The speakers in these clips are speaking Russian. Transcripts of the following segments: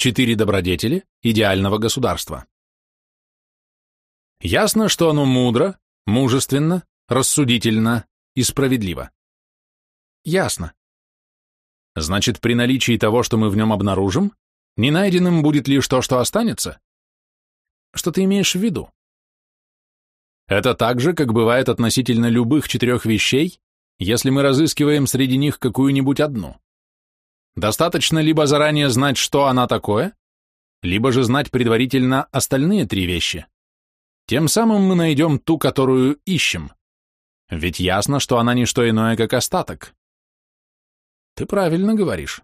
Четыре добродетели идеального государства. Ясно, что оно мудро, мужественно, рассудительно и справедливо. Ясно. Значит, при наличии того, что мы в нем обнаружим, не найденным будет лишь то, что останется? Что ты имеешь в виду? Это так же, как бывает относительно любых четырех вещей, если мы разыскиваем среди них какую-нибудь одну. Достаточно либо заранее знать, что она такое, либо же знать предварительно остальные три вещи. Тем самым мы найдем ту, которую ищем. Ведь ясно, что она не что иное, как остаток. Ты правильно говоришь.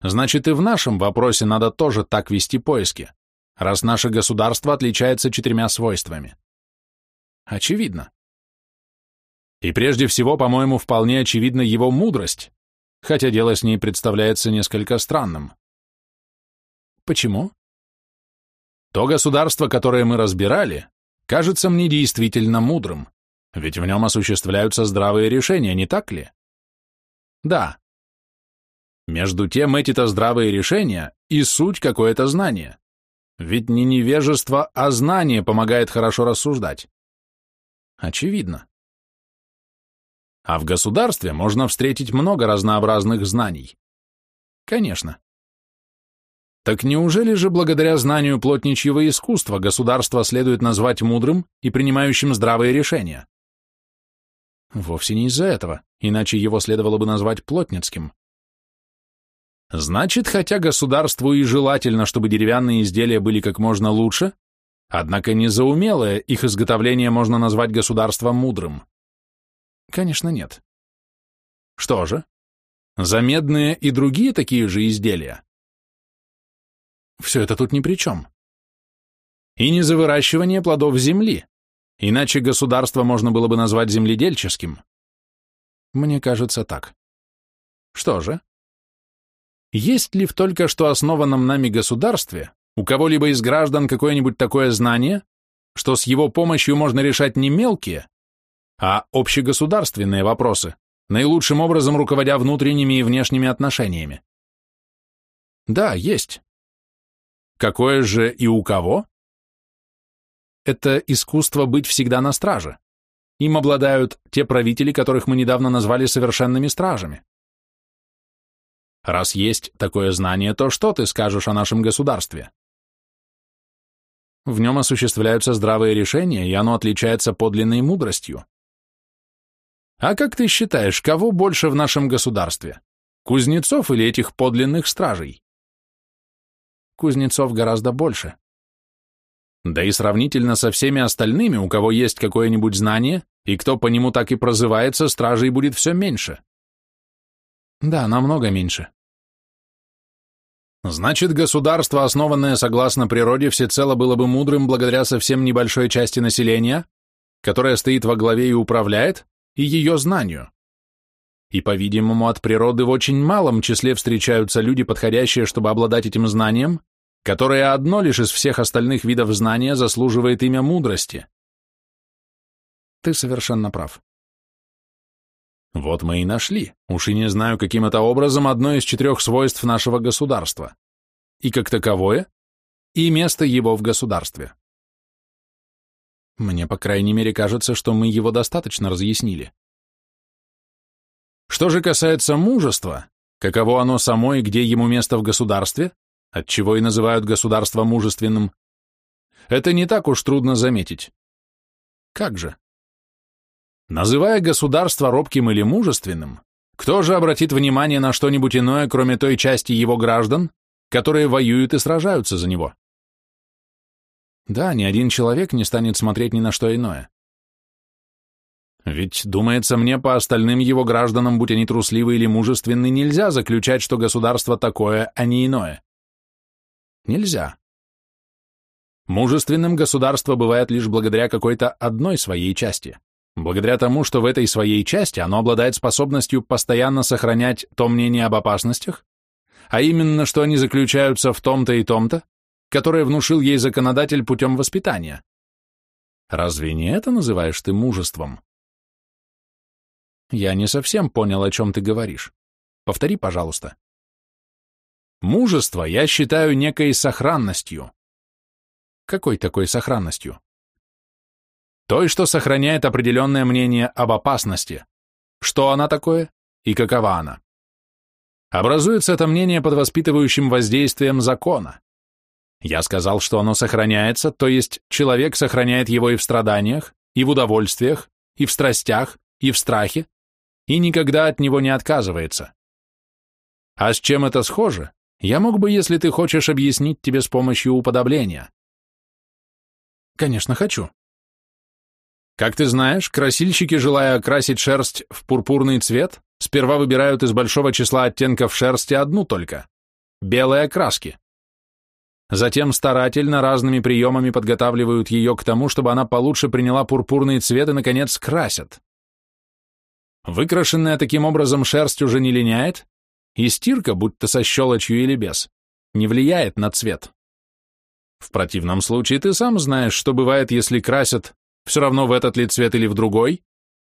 Значит, и в нашем вопросе надо тоже так вести поиски, раз наше государство отличается четырьмя свойствами. Очевидно. И прежде всего, по-моему, вполне очевидна его мудрость, хотя дело с ней представляется несколько странным. Почему? То государство, которое мы разбирали, кажется мне действительно мудрым, ведь в нем осуществляются здравые решения, не так ли? Да. Между тем, эти-то здравые решения и суть какое-то знание. Ведь не невежество, а знание помогает хорошо рассуждать. Очевидно. А в государстве можно встретить много разнообразных знаний. Конечно. Так неужели же благодаря знанию плотничьего искусства государство следует назвать мудрым и принимающим здравые решения? Вовсе не из-за этого, иначе его следовало бы назвать плотницким. Значит, хотя государству и желательно, чтобы деревянные изделия были как можно лучше, однако не за умелое их изготовление можно назвать государством мудрым. Конечно, нет. Что же? За медные и другие такие же изделия? Все это тут ни при чем. И не за выращивание плодов земли, иначе государство можно было бы назвать земледельческим. Мне кажется так. Что же? Есть ли в только что основанном нами государстве у кого-либо из граждан какое-нибудь такое знание, что с его помощью можно решать не мелкие, а общегосударственные вопросы, наилучшим образом руководя внутренними и внешними отношениями? Да, есть. Какое же и у кого? Это искусство быть всегда на страже. Им обладают те правители, которых мы недавно назвали совершенными стражами. Раз есть такое знание, то что ты скажешь о нашем государстве? В нем осуществляются здравые решения, и оно отличается подлинной мудростью. А как ты считаешь, кого больше в нашем государстве? Кузнецов или этих подлинных стражей? Кузнецов гораздо больше. Да и сравнительно со всеми остальными, у кого есть какое-нибудь знание, и кто по нему так и прозывается, стражей будет все меньше. Да, намного меньше. Значит, государство, основанное согласно природе, всецело было бы мудрым благодаря совсем небольшой части населения, которая стоит во главе и управляет, и ее знанию. И, по-видимому, от природы в очень малом числе встречаются люди, подходящие, чтобы обладать этим знанием, которое одно лишь из всех остальных видов знания заслуживает имя мудрости. Ты совершенно прав. Вот мы и нашли, уж и не знаю, каким это образом, одно из четырех свойств нашего государства. И как таковое, и место его в государстве. Мне, по крайней мере, кажется, что мы его достаточно разъяснили. Что же касается мужества, каково оно само и где ему место в государстве, отчего и называют государство мужественным, это не так уж трудно заметить. Как же? Называя государство робким или мужественным, кто же обратит внимание на что-нибудь иное, кроме той части его граждан, которые воюют и сражаются за него? Да, ни один человек не станет смотреть ни на что иное. Ведь, думается мне, по остальным его гражданам, будь они трусливы или мужественны, нельзя заключать, что государство такое, а не иное. Нельзя. Мужественным государство бывает лишь благодаря какой-то одной своей части. Благодаря тому, что в этой своей части оно обладает способностью постоянно сохранять то мнение об опасностях, а именно, что они заключаются в том-то и том-то, которое внушил ей законодатель путем воспитания. Разве не это называешь ты мужеством? Я не совсем понял, о чем ты говоришь. Повтори, пожалуйста. Мужество я считаю некой сохранностью. Какой такой сохранностью? Той, что сохраняет определенное мнение об опасности. Что она такое и какова она? Образуется это мнение под воспитывающим воздействием закона. Я сказал, что оно сохраняется, то есть человек сохраняет его и в страданиях, и в удовольствиях, и в страстях, и в страхе, и никогда от него не отказывается. А с чем это схоже, я мог бы, если ты хочешь, объяснить тебе с помощью уподобления. Конечно, хочу. Как ты знаешь, красильщики, желая окрасить шерсть в пурпурный цвет, сперва выбирают из большого числа оттенков шерсти одну только – белые окраски. Затем старательно разными приемами подготавливают ее к тому, чтобы она получше приняла пурпурный цвет и, наконец, красят. Выкрашенная таким образом шерсть уже не линяет, и стирка, будь то со щелочью или без, не влияет на цвет. В противном случае ты сам знаешь, что бывает, если красят, все равно в этот ли цвет или в другой,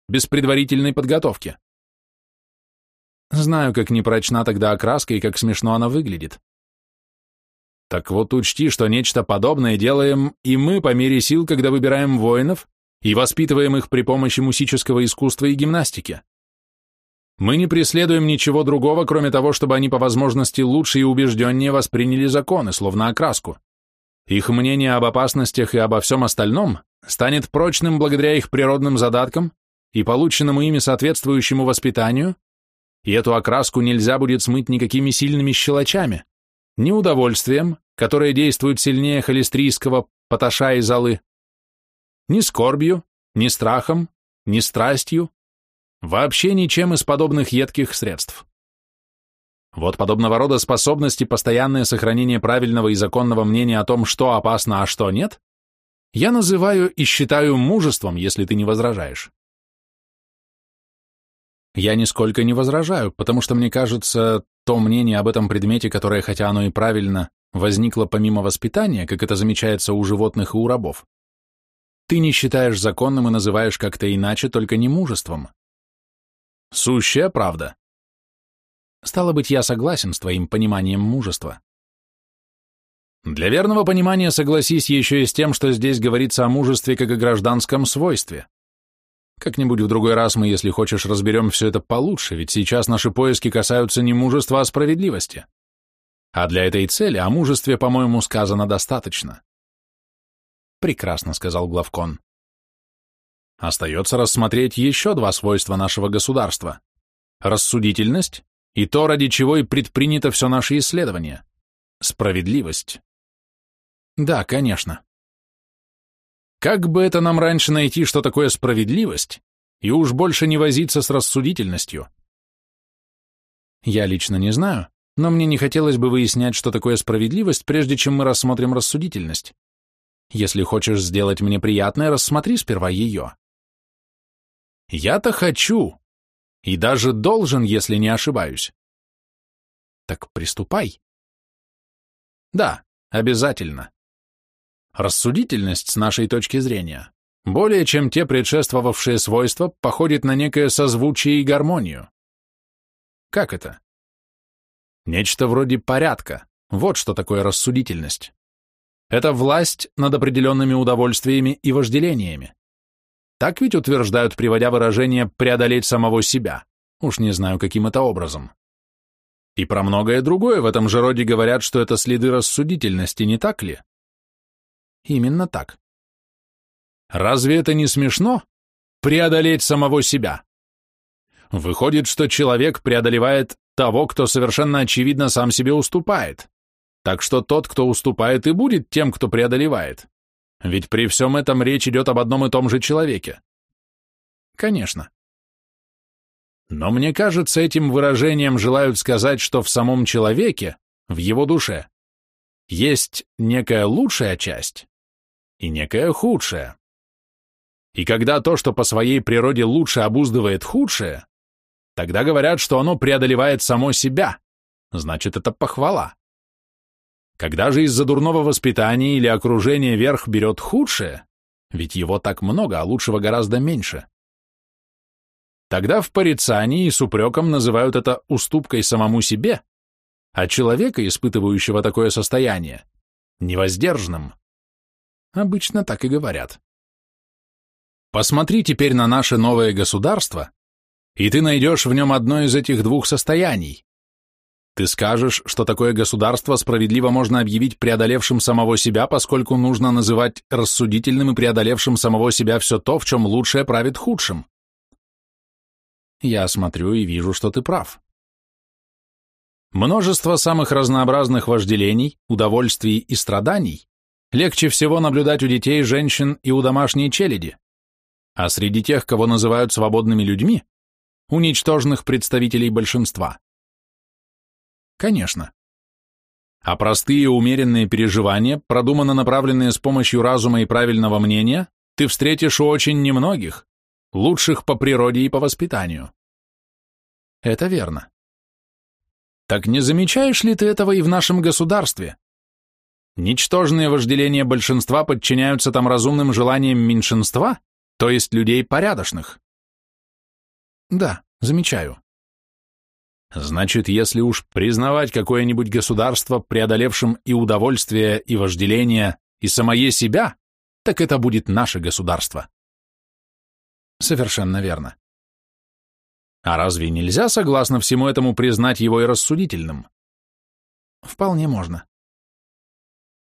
без предварительной подготовки. Знаю, как непрочна тогда окраска и как смешно она выглядит. Так вот учти, что нечто подобное делаем и мы по мере сил, когда выбираем воинов и воспитываем их при помощи мусического искусства и гимнастики. Мы не преследуем ничего другого, кроме того, чтобы они по возможности лучше и убежденнее восприняли законы, словно окраску. Их мнение об опасностях и обо всем остальном станет прочным благодаря их природным задаткам и полученному ими соответствующему воспитанию, и эту окраску нельзя будет смыть никакими сильными щелочами, ни удовольствием, которое действует сильнее холестрийского поташа и золы, ни скорбью, ни страхом, ни страстью, Вообще ничем из подобных едких средств. Вот подобного рода способности постоянное сохранение правильного и законного мнения о том, что опасно, а что нет, я называю и считаю мужеством, если ты не возражаешь. Я нисколько не возражаю, потому что мне кажется, то мнение об этом предмете, которое, хотя оно и правильно, возникло помимо воспитания, как это замечается у животных и у рабов, ты не считаешь законным и называешь как-то иначе, только не мужеством. Сущая правда. Стало быть, я согласен с твоим пониманием мужества. Для верного понимания согласись еще и с тем, что здесь говорится о мужестве как о гражданском свойстве. Как-нибудь в другой раз мы, если хочешь, разберем все это получше, ведь сейчас наши поиски касаются не мужества, а справедливости. А для этой цели о мужестве, по-моему, сказано достаточно. Прекрасно, сказал главкон. Остается рассмотреть еще два свойства нашего государства – рассудительность и то, ради чего и предпринято все наше исследование – справедливость. Да, конечно. Как бы это нам раньше найти, что такое справедливость, и уж больше не возиться с рассудительностью? Я лично не знаю, но мне не хотелось бы выяснять, что такое справедливость, прежде чем мы рассмотрим рассудительность. Если хочешь сделать мне приятное, рассмотри сперва ее. Я-то хочу. И даже должен, если не ошибаюсь. Так приступай. Да, обязательно. Рассудительность, с нашей точки зрения, более чем те предшествовавшие свойства, походит на некое созвучие и гармонию. Как это? Нечто вроде порядка. Вот что такое рассудительность. Это власть над определенными удовольствиями и вожделениями. Так ведь утверждают, приводя выражение «преодолеть самого себя». Уж не знаю, каким это образом. И про многое другое в этом же роде говорят, что это следы рассудительности, не так ли? Именно так. Разве это не смешно? Преодолеть самого себя. Выходит, что человек преодолевает того, кто совершенно очевидно сам себе уступает. Так что тот, кто уступает, и будет тем, кто преодолевает. Ведь при всем этом речь идет об одном и том же человеке. Конечно. Но мне кажется, этим выражением желают сказать, что в самом человеке, в его душе, есть некая лучшая часть и некая худшая. И когда то, что по своей природе лучше обуздывает худшее, тогда говорят, что оно преодолевает само себя, значит, это похвала. Когда же из-за дурного воспитания или окружения верх берет худшее, ведь его так много, а лучшего гораздо меньше, тогда в порицании и с упреком называют это уступкой самому себе, а человека, испытывающего такое состояние, невоздержанным. Обычно так и говорят. Посмотри теперь на наше новое государство, и ты найдешь в нем одно из этих двух состояний. Ты скажешь, что такое государство справедливо можно объявить преодолевшим самого себя, поскольку нужно называть рассудительным и преодолевшим самого себя все то, в чем лучшее правит худшим. Я смотрю и вижу, что ты прав. Множество самых разнообразных вожделений, удовольствий и страданий легче всего наблюдать у детей, женщин и у домашней челяди, а среди тех, кого называют свободными людьми, у ничтожных представителей большинства. Конечно. А простые умеренные переживания, продуманно направленные с помощью разума и правильного мнения, ты встретишь у очень немногих, лучших по природе и по воспитанию. Это верно. Так не замечаешь ли ты этого и в нашем государстве? Ничтожные вожделения большинства подчиняются там разумным желаниям меньшинства, то есть людей порядочных. Да, замечаю. Значит, если уж признавать какое-нибудь государство, преодолевшим и удовольствие, и вожделение, и самое себя, так это будет наше государство. Совершенно верно. А разве нельзя, согласно всему этому, признать его и рассудительным? Вполне можно.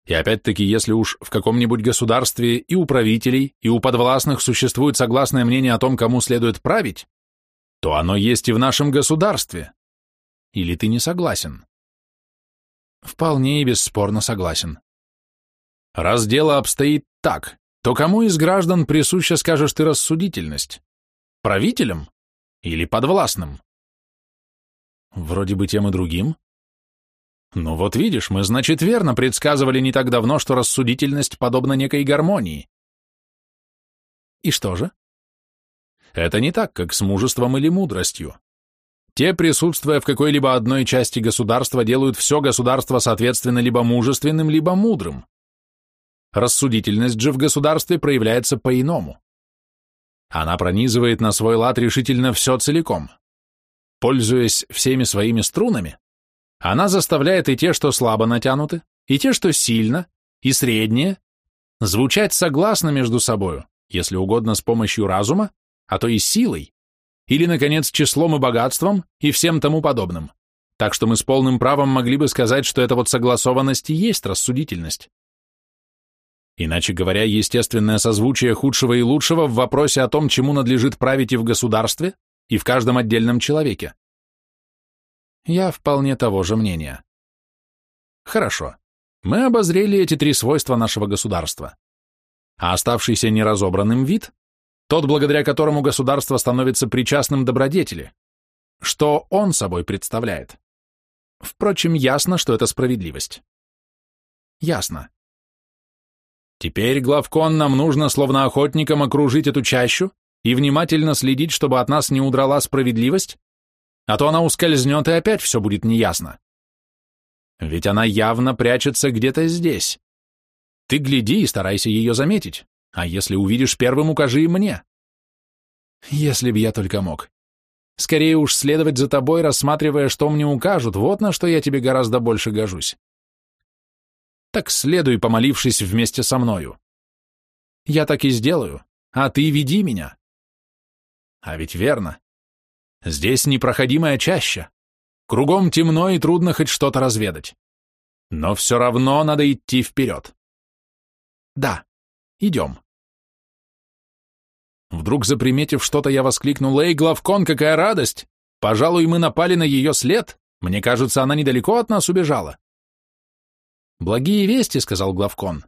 И опять-таки, если уж в каком-нибудь государстве и у правителей, и у подвластных существует согласное мнение о том, кому следует править, то оно есть и в нашем государстве, или ты не согласен? Вполне и бесспорно согласен. Раз дело обстоит так, то кому из граждан присуща, скажешь ты, рассудительность? Правителям или подвластным? Вроде бы тем и другим. Ну вот видишь, мы, значит, верно предсказывали не так давно, что рассудительность подобна некой гармонии. И что же? Это не так, как с мужеством или мудростью. Те, присутствуя в какой-либо одной части государства, делают все государство соответственно либо мужественным, либо мудрым. Рассудительность же в государстве проявляется по-иному. Она пронизывает на свой лад решительно все целиком. Пользуясь всеми своими струнами, она заставляет и те, что слабо натянуты, и те, что сильно, и средние, звучать согласно между собою, если угодно с помощью разума, а то и силой, или, наконец, числом и богатством и всем тому подобным. Так что мы с полным правом могли бы сказать, что это вот согласованность и есть рассудительность. Иначе говоря, естественное созвучие худшего и лучшего в вопросе о том, чему надлежит править и в государстве, и в каждом отдельном человеке. Я вполне того же мнения. Хорошо. Мы обозрели эти три свойства нашего государства. А оставшийся неразобранным вид тот, благодаря которому государство становится причастным добродетели. Что он собой представляет? Впрочем, ясно, что это справедливость. Ясно. Теперь, главкон, нам нужно, словно охотникам, окружить эту чащу и внимательно следить, чтобы от нас не удрала справедливость, а то она ускользнет, и опять все будет неясно. Ведь она явно прячется где-то здесь. Ты гляди и старайся ее заметить. А если увидишь первым, укажи и мне. Если б я только мог. Скорее уж следовать за тобой, рассматривая, что мне укажут, вот на что я тебе гораздо больше гожусь. Так следуй, помолившись вместе со мною. Я так и сделаю, а ты веди меня. А ведь верно. Здесь непроходимая чаща. Кругом темно и трудно хоть что-то разведать. Но все равно надо идти вперед. Да, идем. Вдруг заприметив что-то, я воскликнул, «Эй, Главкон, какая радость! Пожалуй, мы напали на ее след. Мне кажется, она недалеко от нас убежала». «Благие вести», — сказал Главкон.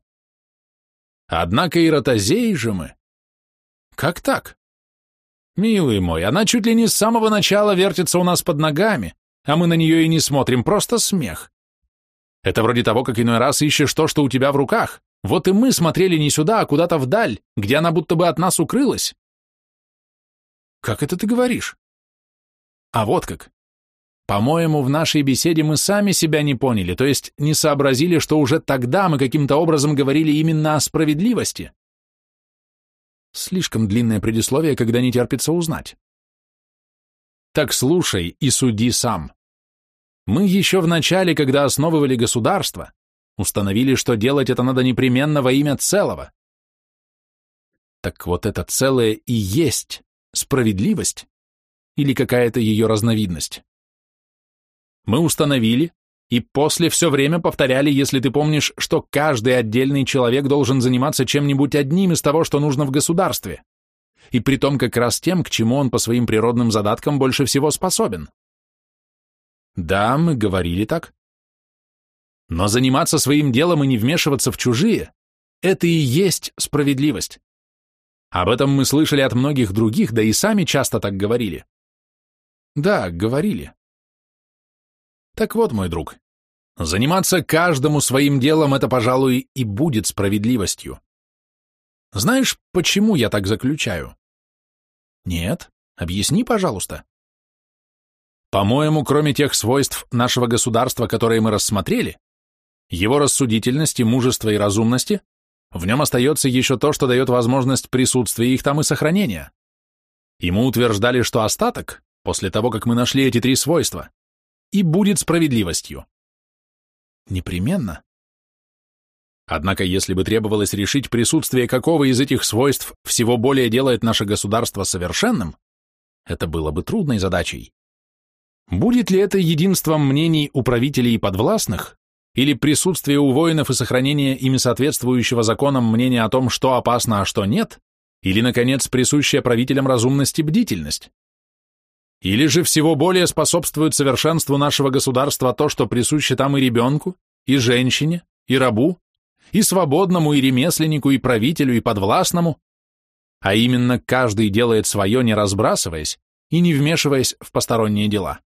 «Однако и ротозеи же мы». «Как так?» «Милый мой, она чуть ли не с самого начала вертится у нас под ногами, а мы на нее и не смотрим, просто смех. Это вроде того, как иной раз ищешь то, что у тебя в руках. Вот и мы смотрели не сюда, а куда-то вдаль, где она будто бы от нас укрылась. Как это ты говоришь? А вот как. По-моему, в нашей беседе мы сами себя не поняли, то есть не сообразили, что уже тогда мы каким-то образом говорили именно о справедливости. Слишком длинное предисловие, когда не терпится узнать. Так слушай и суди сам. Мы еще в начале, когда основывали государство, установили, что делать это надо непременно во имя целого. Так вот это целое и есть справедливость или какая-то ее разновидность. Мы установили, и после все время повторяли, если ты помнишь, что каждый отдельный человек должен заниматься чем-нибудь одним из того, что нужно в государстве, и при том как раз тем, к чему он по своим природным задаткам больше всего способен. Да, мы говорили так. Но заниматься своим делом и не вмешиваться в чужие – это и есть справедливость. Об этом мы слышали от многих других, да и сами часто так говорили. Да, говорили. Так вот, мой друг, заниматься каждому своим делом – это, пожалуй, и будет справедливостью. Знаешь, почему я так заключаю? Нет, объясни, пожалуйста. По-моему, кроме тех свойств нашего государства, которые мы рассмотрели, его рассудительности, мужества и разумности, в нем остается еще то, что дает возможность присутствия их там и сохранения. Мы утверждали, что остаток, после того, как мы нашли эти три свойства, и будет справедливостью. Непременно. Однако, если бы требовалось решить присутствие какого из этих свойств всего более делает наше государство совершенным, это было бы трудной задачей. Будет ли это единством мнений у правителей и подвластных, или присутствие у воинов и сохранение ими соответствующего законам мнения о том, что опасно, а что нет, или, наконец, присущая правителям разумность и бдительность? Или же всего более способствует совершенству нашего государства то, что присуще там и ребенку, и женщине, и рабу, и свободному, и ремесленнику, и правителю, и подвластному, а именно каждый делает свое, не разбрасываясь и не вмешиваясь в посторонние дела.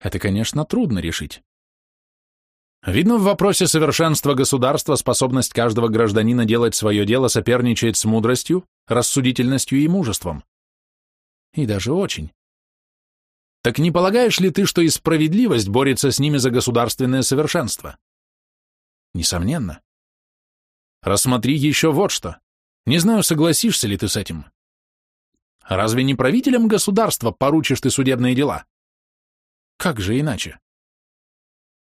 Это, конечно, трудно решить. Видно, в вопросе совершенства государства способность каждого гражданина делать свое дело соперничает с мудростью, рассудительностью и мужеством и даже очень. Так не полагаешь ли ты, что и справедливость борется с ними за государственное совершенство? Несомненно. Рассмотри еще вот что. Не знаю, согласишься ли ты с этим. Разве не правителям государства поручишь ты судебные дела? Как же иначе?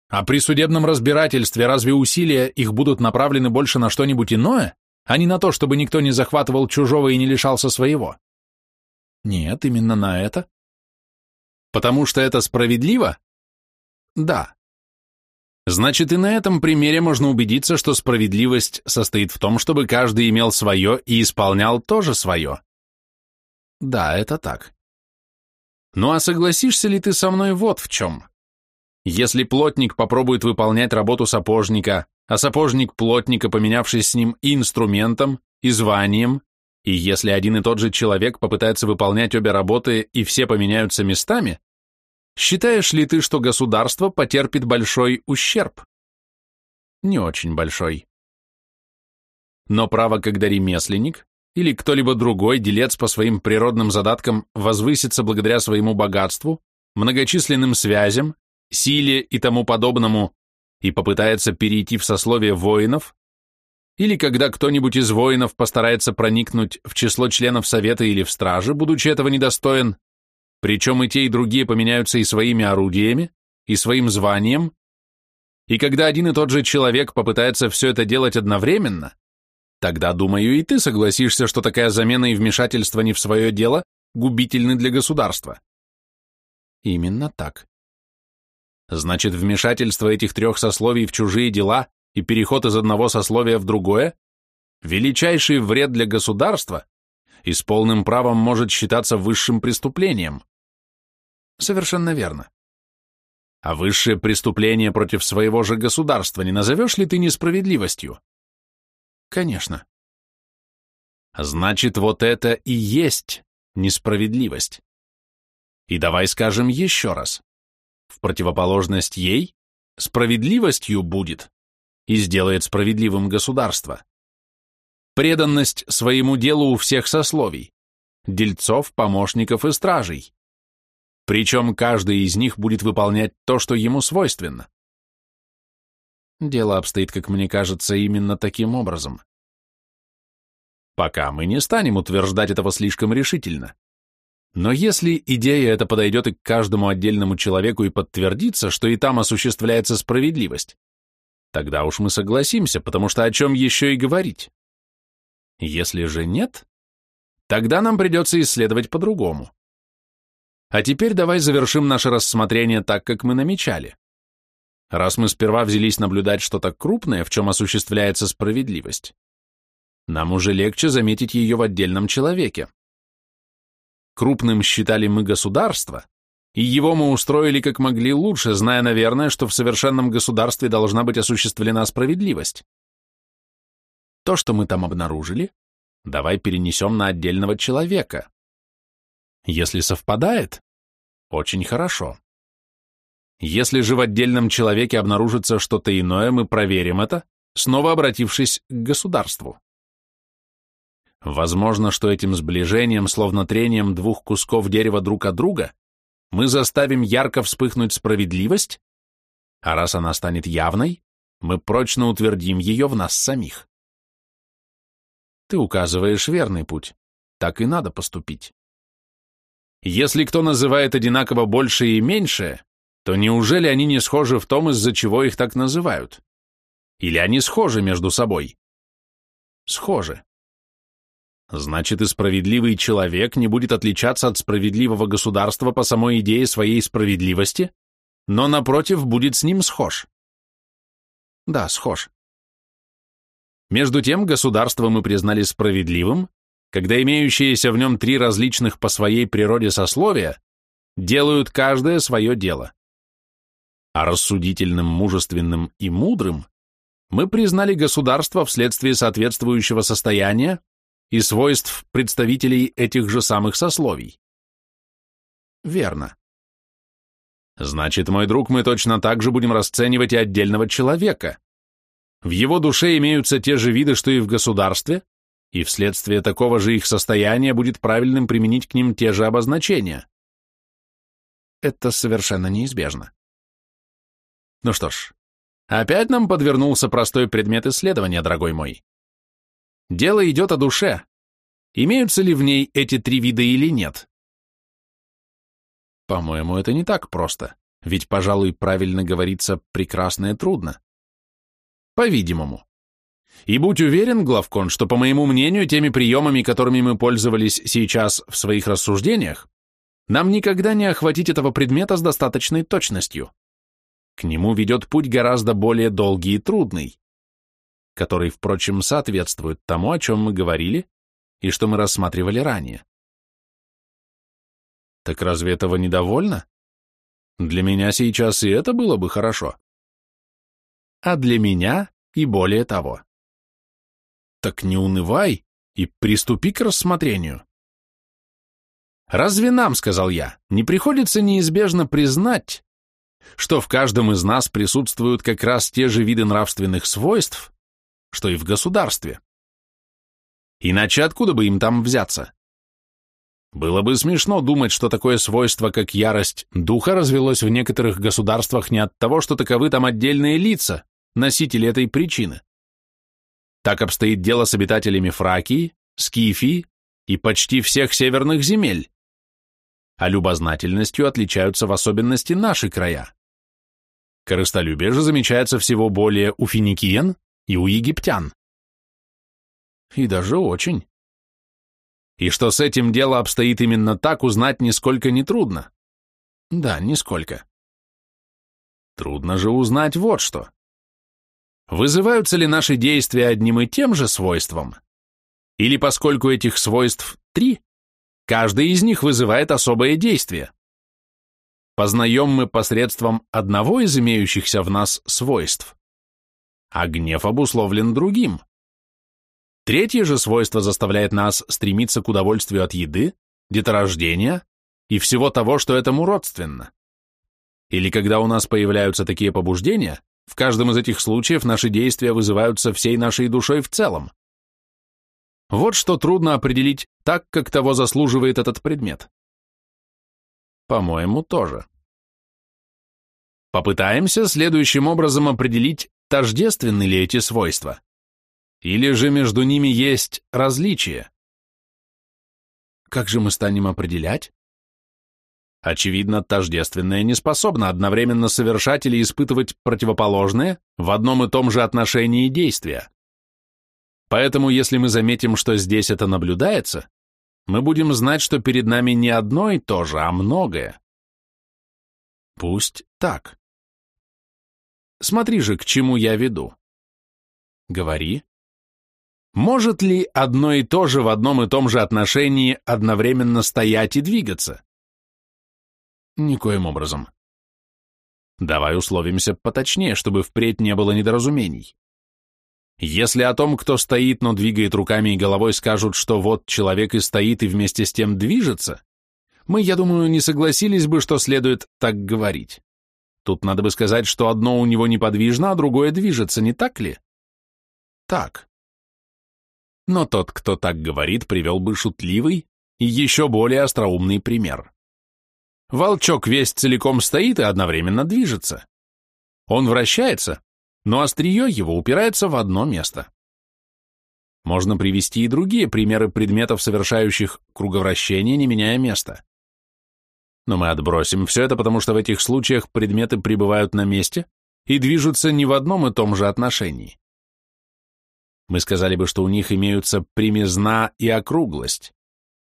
А при судебном разбирательстве разве усилия их будут направлены больше на что-нибудь иное, а не на то, чтобы никто не захватывал чужого и не лишался своего? Нет, именно на это. Потому что это справедливо? Да. Значит, и на этом примере можно убедиться, что справедливость состоит в том, чтобы каждый имел свое и исполнял тоже свое. Да, это так. Ну а согласишься ли ты со мной вот в чем? Если плотник попробует выполнять работу сапожника, а сапожник плотника, поменявшись с ним и инструментом, и званием, и если один и тот же человек попытается выполнять обе работы и все поменяются местами, считаешь ли ты, что государство потерпит большой ущерб? Не очень большой. Но право, когда ремесленник или кто-либо другой, делец по своим природным задаткам, возвысится благодаря своему богатству, многочисленным связям, силе и тому подобному, и попытается перейти в сословие воинов, или когда кто-нибудь из воинов постарается проникнуть в число членов Совета или в страже, будучи этого недостоин, причем и те, и другие поменяются и своими орудиями, и своим званием, и когда один и тот же человек попытается все это делать одновременно, тогда, думаю, и ты согласишься, что такая замена и вмешательство не в свое дело губительны для государства. Именно так. Значит, вмешательство этих трех сословий в чужие дела и переход из одного сословия в другое – величайший вред для государства и с полным правом может считаться высшим преступлением. Совершенно верно. А высшее преступление против своего же государства не назовешь ли ты несправедливостью? Конечно. Значит, вот это и есть несправедливость. И давай скажем еще раз. В противоположность ей справедливостью будет и сделает справедливым государство. Преданность своему делу у всех сословий, дельцов, помощников и стражей. Причем каждый из них будет выполнять то, что ему свойственно. Дело обстоит, как мне кажется, именно таким образом. Пока мы не станем утверждать этого слишком решительно. Но если идея эта подойдет и к каждому отдельному человеку и подтвердится, что и там осуществляется справедливость, тогда уж мы согласимся, потому что о чем еще и говорить. Если же нет, тогда нам придется исследовать по-другому. А теперь давай завершим наше рассмотрение так, как мы намечали. Раз мы сперва взялись наблюдать что-то крупное, в чем осуществляется справедливость, нам уже легче заметить ее в отдельном человеке. Крупным считали мы государство, и его мы устроили как могли лучше, зная, наверное, что в совершенном государстве должна быть осуществлена справедливость. То, что мы там обнаружили, давай перенесем на отдельного человека. Если совпадает, очень хорошо. Если же в отдельном человеке обнаружится что-то иное, мы проверим это, снова обратившись к государству. Возможно, что этим сближением, словно трением двух кусков дерева друг от друга, мы заставим ярко вспыхнуть справедливость, а раз она станет явной, мы прочно утвердим ее в нас самих. Ты указываешь верный путь, так и надо поступить. Если кто называет одинаково большее и меньшее, то неужели они не схожи в том, из-за чего их так называют? Или они схожи между собой? Схожи. Значит, и справедливый человек не будет отличаться от справедливого государства по самой идее своей справедливости, но, напротив, будет с ним схож. Да, схож. Между тем, государство мы признали справедливым, когда имеющиеся в нем три различных по своей природе сословия делают каждое свое дело. А рассудительным, мужественным и мудрым мы признали государство вследствие соответствующего состояния, и свойств представителей этих же самых сословий. Верно. Значит, мой друг, мы точно так же будем расценивать и отдельного человека. В его душе имеются те же виды, что и в государстве, и вследствие такого же их состояния будет правильным применить к ним те же обозначения. Это совершенно неизбежно. Ну что ж, опять нам подвернулся простой предмет исследования, дорогой мой. Дело идет о душе. Имеются ли в ней эти три вида или нет? По-моему, это не так просто, ведь, пожалуй, правильно говорится «прекрасное трудно». По-видимому. И будь уверен, Главкон, что, по моему мнению, теми приемами, которыми мы пользовались сейчас в своих рассуждениях, нам никогда не охватить этого предмета с достаточной точностью. К нему ведет путь гораздо более долгий и трудный который, впрочем, соответствует тому, о чем мы говорили и что мы рассматривали ранее. Так разве этого недовольно? Для меня сейчас и это было бы хорошо. А для меня и более того. Так не унывай и приступи к рассмотрению. Разве нам, сказал я, не приходится неизбежно признать, что в каждом из нас присутствуют как раз те же виды нравственных свойств, что и в государстве. Иначе откуда бы им там взяться? Было бы смешно думать, что такое свойство, как ярость духа, развелось в некоторых государствах не от того, что таковы там отдельные лица, носители этой причины. Так обстоит дело с обитателями Фракии, Скифии и почти всех северных земель. А любознательностью отличаются в особенности наши края. Корыстолюбие же замечается всего более у финикиен, и у египтян. И даже очень. И что с этим дело обстоит именно так, узнать нисколько не трудно. Да, нисколько. Трудно же узнать вот что. Вызываются ли наши действия одним и тем же свойством? Или поскольку этих свойств три, каждый из них вызывает особое действие? Познаем мы посредством одного из имеющихся в нас свойств а гнев обусловлен другим. Третье же свойство заставляет нас стремиться к удовольствию от еды, деторождения и всего того, что этому родственно. Или когда у нас появляются такие побуждения, в каждом из этих случаев наши действия вызываются всей нашей душой в целом. Вот что трудно определить так, как того заслуживает этот предмет. По-моему, тоже. Попытаемся следующим образом определить тождественны ли эти свойства? Или же между ними есть различия? Как же мы станем определять, Очевидно, тождественное не способно одновременно совершать или испытывать противоположные в одном и том же отношении действия. Поэтому, если мы заметим, что здесь это наблюдается, мы будем знать, что перед нами не одно и то же, а многое. Пусть так. Смотри же, к чему я веду. Говори. Может ли одно и то же в одном и том же отношении одновременно стоять и двигаться? Никоим образом. Давай условимся поточнее, чтобы впредь не было недоразумений. Если о том, кто стоит, но двигает руками и головой, скажут, что вот человек и стоит и вместе с тем движется, мы, я думаю, не согласились бы, что следует так говорить. Тут надо бы сказать, что одно у него неподвижно, а другое движется, не так ли? Так. Но тот, кто так говорит, привел бы шутливый и еще более остроумный пример. Волчок весь целиком стоит и одновременно движется. Он вращается, но острие его упирается в одно место. Можно привести и другие примеры предметов, совершающих круговращение, не меняя места. Но мы отбросим все это, потому что в этих случаях предметы пребывают на месте и движутся не в одном и том же отношении. Мы сказали бы, что у них имеются примизна и округлость.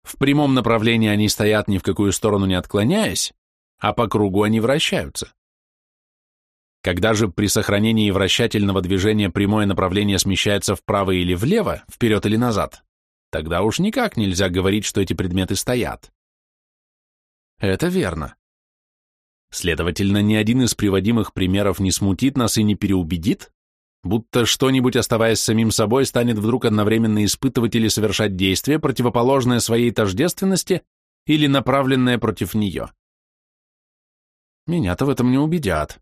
В прямом направлении они стоят ни в какую сторону не отклоняясь, а по кругу они вращаются. Когда же при сохранении вращательного движения прямое направление смещается вправо или влево, вперед или назад, тогда уж никак нельзя говорить, что эти предметы стоят. Это верно. Следовательно, ни один из приводимых примеров не смутит нас и не переубедит, будто что-нибудь, оставаясь самим собой, станет вдруг одновременно испытывать или совершать действие, противоположное своей тождественности или направленное против нее. Меня-то в этом не убедят.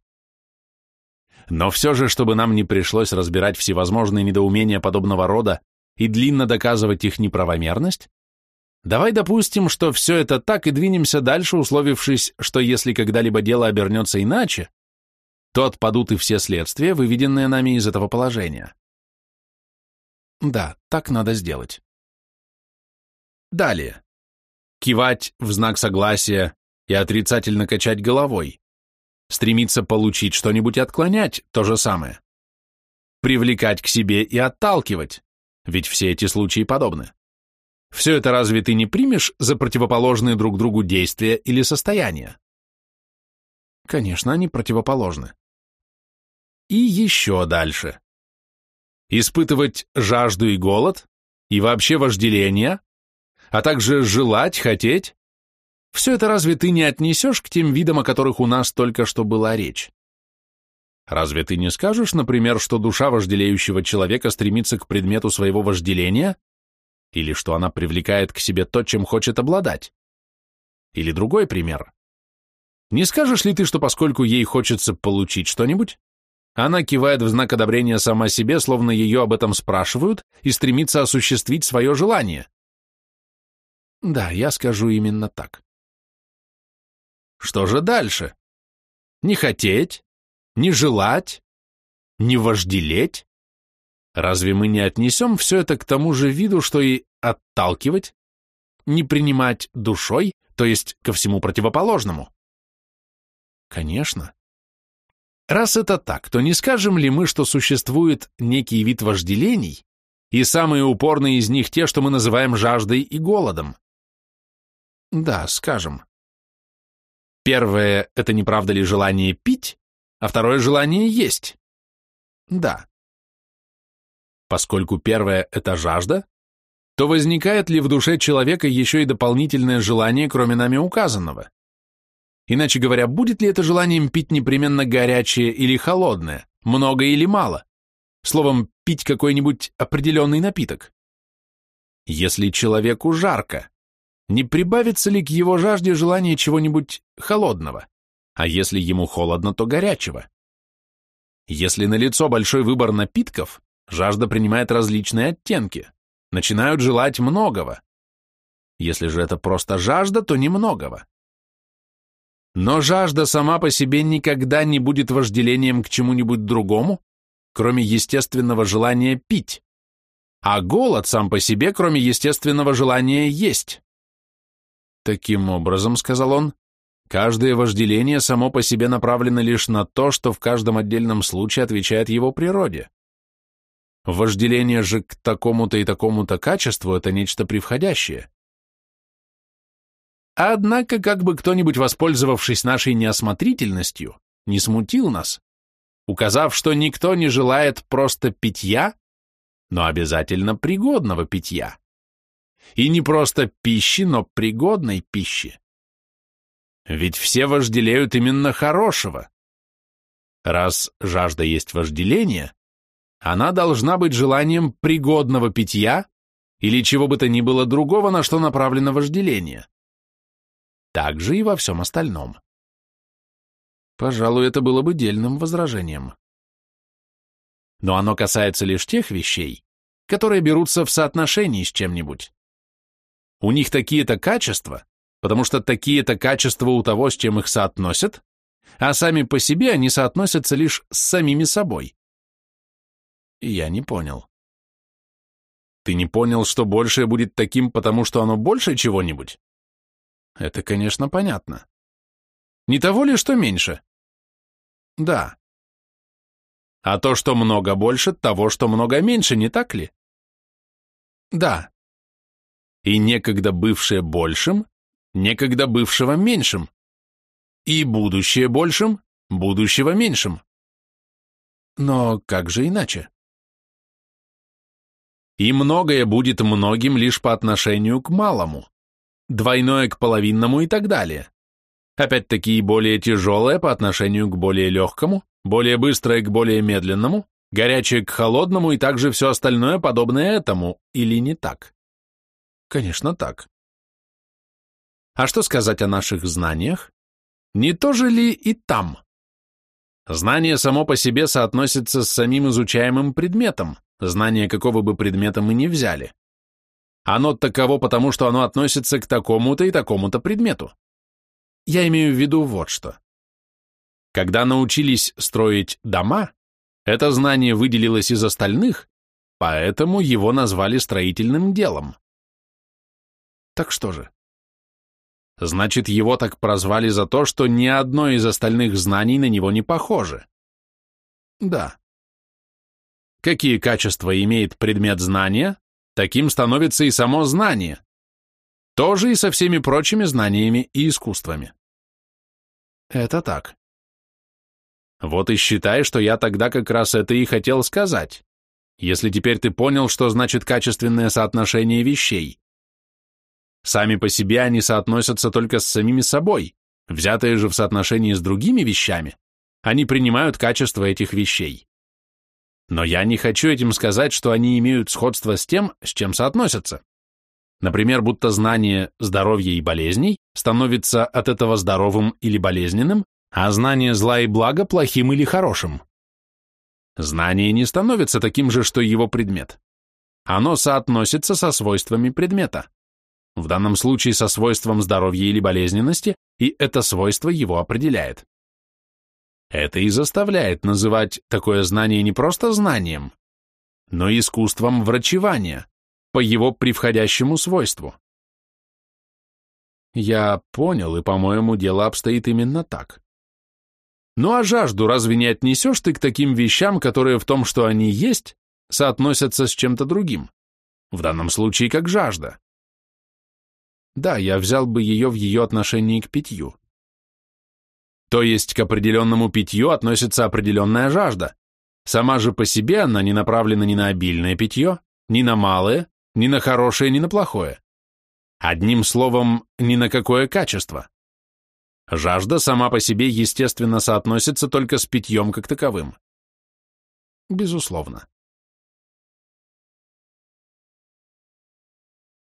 Но все же, чтобы нам не пришлось разбирать всевозможные недоумения подобного рода и длинно доказывать их неправомерность, давай допустим, что все это так и двинемся дальше, условившись, что если когда-либо дело обернется иначе, то отпадут и все следствия, выведенные нами из этого положения. Да, так надо сделать. Далее. Кивать в знак согласия и отрицательно качать головой. Стремиться получить что-нибудь и отклонять – то же самое. Привлекать к себе и отталкивать, ведь все эти случаи подобны. Все это разве ты не примешь за противоположные друг другу действия или состояния? Конечно, они противоположны и еще дальше. Испытывать жажду и голод, и вообще вожделение, а также желать, хотеть. Все это разве ты не отнесешь к тем видам, о которых у нас только что была речь? Разве ты не скажешь, например, что душа вожделеющего человека стремится к предмету своего вожделения, или что она привлекает к себе то, чем хочет обладать? Или другой пример. Не скажешь ли ты, что поскольку ей хочется получить что-нибудь, она кивает в знак одобрения сама себе, словно ее об этом спрашивают, и стремится осуществить свое желание. Да, я скажу именно так. Что же дальше? Не хотеть, не желать, не вожделеть? Разве мы не отнесем все это к тому же виду, что и отталкивать, не принимать душой, то есть ко всему противоположному? Конечно. Раз это так, то не скажем ли мы, что существует некий вид вожделений, и самые упорные из них те, что мы называем жаждой и голодом? Да, скажем. Первое – это не правда ли желание пить, а второе – желание есть? Да. Поскольку первое – это жажда, то возникает ли в душе человека еще и дополнительное желание, кроме нами указанного? Иначе говоря, будет ли это желанием пить непременно горячее или холодное, много или мало? Словом, пить какой-нибудь определенный напиток. Если человеку жарко, не прибавится ли к его жажде желание чего-нибудь холодного? А если ему холодно, то горячего? Если налицо большой выбор напитков, жажда принимает различные оттенки, начинают желать многого. Если же это просто жажда, то немногого. Но жажда сама по себе никогда не будет вожделением к чему-нибудь другому, кроме естественного желания пить, а голод сам по себе, кроме естественного желания есть. Таким образом, сказал он, каждое вожделение само по себе направлено лишь на то, что в каждом отдельном случае отвечает его природе. Вожделение же к такому-то и такому-то качеству – это нечто превходящее. Однако, как бы кто-нибудь, воспользовавшись нашей неосмотрительностью, не смутил нас, указав, что никто не желает просто питья, но обязательно пригодного питья. И не просто пищи, но пригодной пищи. Ведь все вожделеют именно хорошего. Раз жажда есть вожделение, она должна быть желанием пригодного питья или чего бы то ни было другого, на что направлено вожделение. Так же и во всем остальном. Пожалуй, это было бы дельным возражением. Но оно касается лишь тех вещей, которые берутся в соотношении с чем-нибудь. У них такие-то качества, потому что такие-то качества у того, с чем их соотносят, а сами по себе они соотносятся лишь с самими собой. И я не понял. Ты не понял, что большее будет таким, потому что оно больше чего-нибудь? Это, конечно, понятно. Не того ли, что меньше? Да. А то, что много больше, того, что много меньше, не так ли? Да. И некогда бывшее большим, некогда бывшего меньшим. И будущее большим, будущего меньшим. Но как же иначе? И многое будет многим лишь по отношению к малому двойное к половинному и так далее. Опять-таки и более тяжелое по отношению к более легкому, более быстрое к более медленному, горячее к холодному и также все остальное подобное этому, или не так? Конечно, так. А что сказать о наших знаниях? Не то же ли и там? Знание само по себе соотносится с самим изучаемым предметом, знание какого бы предмета мы ни взяли. Оно таково потому, что оно относится к такому-то и такому-то предмету. Я имею в виду вот что. Когда научились строить дома, это знание выделилось из остальных, поэтому его назвали строительным делом. Так что же? Значит, его так прозвали за то, что ни одно из остальных знаний на него не похоже. Да. Какие качества имеет предмет знания, Таким становится и само знание. Тоже и со всеми прочими знаниями и искусствами. Это так. Вот и считай, что я тогда как раз это и хотел сказать, если теперь ты понял, что значит качественное соотношение вещей. Сами по себе они соотносятся только с самими собой, взятые же в соотношении с другими вещами, они принимают качество этих вещей. Но я не хочу этим сказать, что они имеют сходство с тем, с чем соотносятся. Например, будто знание здоровья и болезней становится от этого здоровым или болезненным, а знание зла и блага плохим или хорошим. Знание не становится таким же, что его предмет. Оно соотносится со свойствами предмета. В данном случае со свойством здоровья или болезненности, и это свойство его определяет. Это и заставляет называть такое знание не просто знанием, но искусством врачевания, по его превходящему свойству. Я понял, и, по-моему, дело обстоит именно так. Ну а жажду разве не отнесешь ты к таким вещам, которые в том, что они есть, соотносятся с чем-то другим? В данном случае как жажда. Да, я взял бы ее в ее отношении к питью. То есть к определенному питью относится определенная жажда. Сама же по себе она не направлена ни на обильное питье, ни на малое, ни на хорошее, ни на плохое. Одним словом, ни на какое качество. Жажда сама по себе, естественно, соотносится только с питьем как таковым. Безусловно.